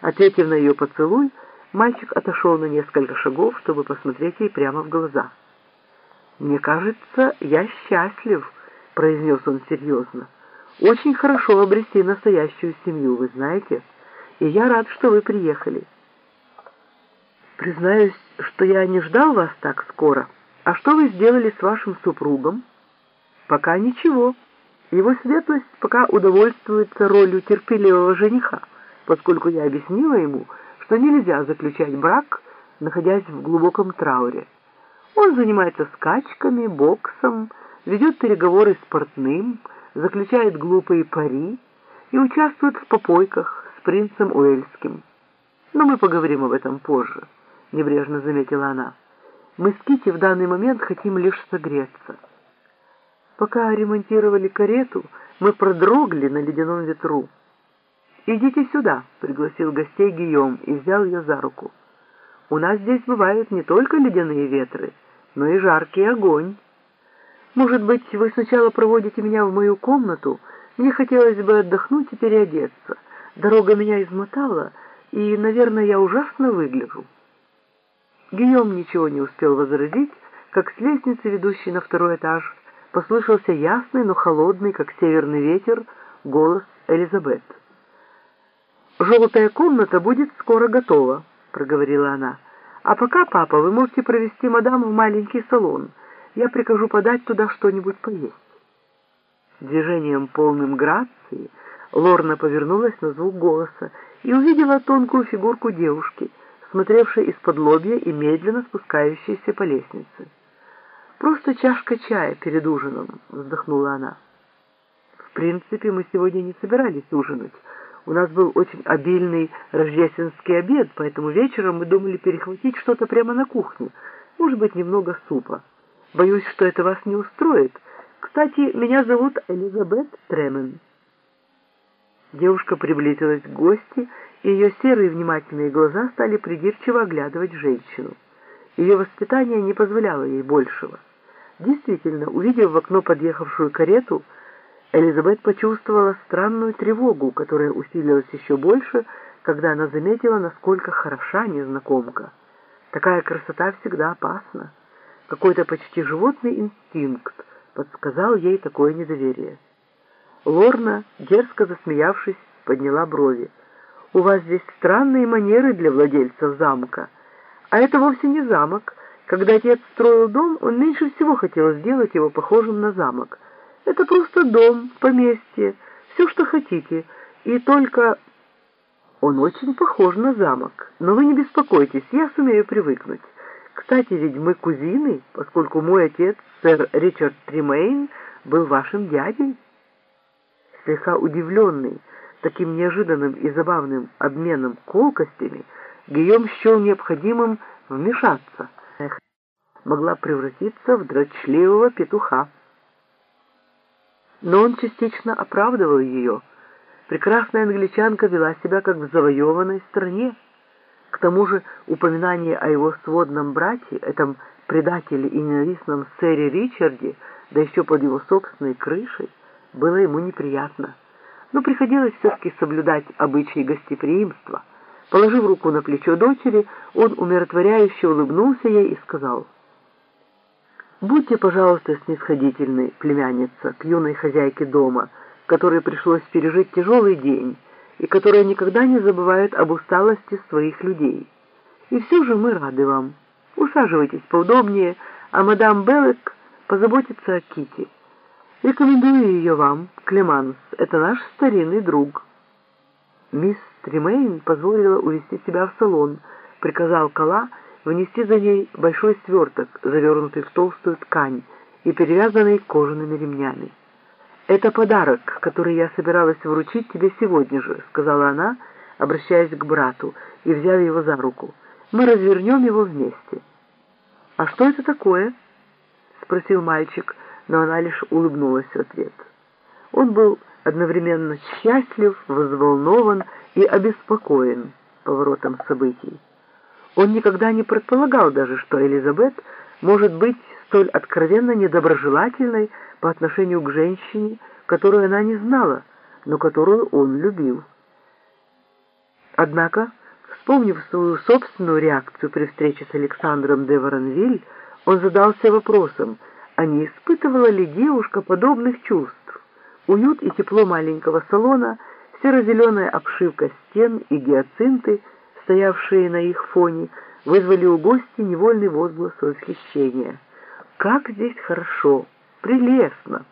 Ответив на ее поцелуй, мальчик отошел на несколько шагов, чтобы посмотреть ей прямо в глаза. «Мне кажется, я счастлив», — произнес он серьезно. «Очень хорошо обрести настоящую семью, вы знаете, и я рад, что вы приехали». «Признаюсь, что я не ждал вас так скоро. А что вы сделали с вашим супругом?» «Пока ничего. Его светлость пока удовольствуется ролью терпеливого жениха, поскольку я объяснила ему, что нельзя заключать брак, находясь в глубоком трауре. Он занимается скачками, боксом, ведет переговоры с портным, заключает глупые пари и участвует в попойках с принцем Уэльским. Но мы поговорим об этом позже. — небрежно заметила она. «Мы с Кити в данный момент хотим лишь согреться. Пока ремонтировали карету, мы продрогли на ледяном ветру. «Идите сюда», — пригласил гостей Гийом и взял ее за руку. «У нас здесь бывают не только ледяные ветры, но и жаркий огонь. Может быть, вы сначала проводите меня в мою комнату? Мне хотелось бы отдохнуть и переодеться. Дорога меня измотала, и, наверное, я ужасно выгляжу». Гийом ничего не успел возразить, как с лестницы, ведущей на второй этаж, послышался ясный, но холодный, как северный ветер, голос Элизабет. «Желтая комната будет скоро готова», — проговорила она. «А пока, папа, вы можете провести мадам в маленький салон. Я прикажу подать туда что-нибудь поесть». Движением полным грации Лорна повернулась на звук голоса и увидела тонкую фигурку девушки — смотревшей из-под лобья и медленно спускающейся по лестнице. «Просто чашка чая перед ужином», — вздохнула она. «В принципе, мы сегодня не собирались ужинать. У нас был очень обильный рождественский обед, поэтому вечером мы думали перехватить что-то прямо на кухне, может быть, немного супа. Боюсь, что это вас не устроит. Кстати, меня зовут Элизабет Тремен». Девушка приблизилась к гости и ее серые внимательные глаза стали придирчиво оглядывать женщину. Ее воспитание не позволяло ей большего. Действительно, увидев в окно подъехавшую карету, Элизабет почувствовала странную тревогу, которая усилилась еще больше, когда она заметила, насколько хороша незнакомка. Такая красота всегда опасна. Какой-то почти животный инстинкт подсказал ей такое недоверие. Лорна, дерзко засмеявшись, подняла брови. У вас здесь странные манеры для владельцев замка. А это вовсе не замок. Когда отец строил дом, он меньше всего хотел сделать его похожим на замок. Это просто дом, поместье, все, что хотите. И только... Он очень похож на замок. Но вы не беспокойтесь, я сумею привыкнуть. Кстати, ведь мы кузины, поскольку мой отец, сэр Ричард Тримейн, был вашим дядей. Слегка удивленный, таким неожиданным и забавным обменом колкостями, Гийом счел необходимым вмешаться. Могла превратиться в дрочливого петуха. Но он частично оправдывал ее. Прекрасная англичанка вела себя как в завоеванной стране. К тому же упоминание о его сводном брате, этом предателе и ненавистном сэре Ричарде, да еще под его собственной крышей, было ему неприятно но приходилось все-таки соблюдать обычаи гостеприимства. Положив руку на плечо дочери, он умиротворяюще улыбнулся ей и сказал, «Будьте, пожалуйста, снисходительны, племянница, к юной хозяйке дома, которой пришлось пережить тяжелый день и которая никогда не забывает об усталости своих людей. И все же мы рады вам. Усаживайтесь поудобнее, а мадам Беллек позаботится о Кити. Рекомендую ее вам, Клеманс. Это наш старинный друг. Мисс Тремейн позволила увести себя в салон, приказал Кала внести за ней большой сверток, завернутый в толстую ткань и перевязанный кожаными ремнями. «Это подарок, который я собиралась вручить тебе сегодня же», — сказала она, обращаясь к брату и взяв его за руку. «Мы развернем его вместе». «А что это такое?» — спросил мальчик но она лишь улыбнулась в ответ. Он был одновременно счастлив, взволнован и обеспокоен поворотом событий. Он никогда не предполагал даже, что Элизабет может быть столь откровенно недоброжелательной по отношению к женщине, которую она не знала, но которую он любил. Однако, вспомнив свою собственную реакцию при встрече с Александром де Воронвиль, он задался вопросом, а не испытывала ли девушка подобных чувств. Уют и тепло маленького салона, серо-зеленая обшивка стен и гиацинты, стоявшие на их фоне, вызвали у гостей невольный возглас восхищения. «Как здесь хорошо! Прелестно!»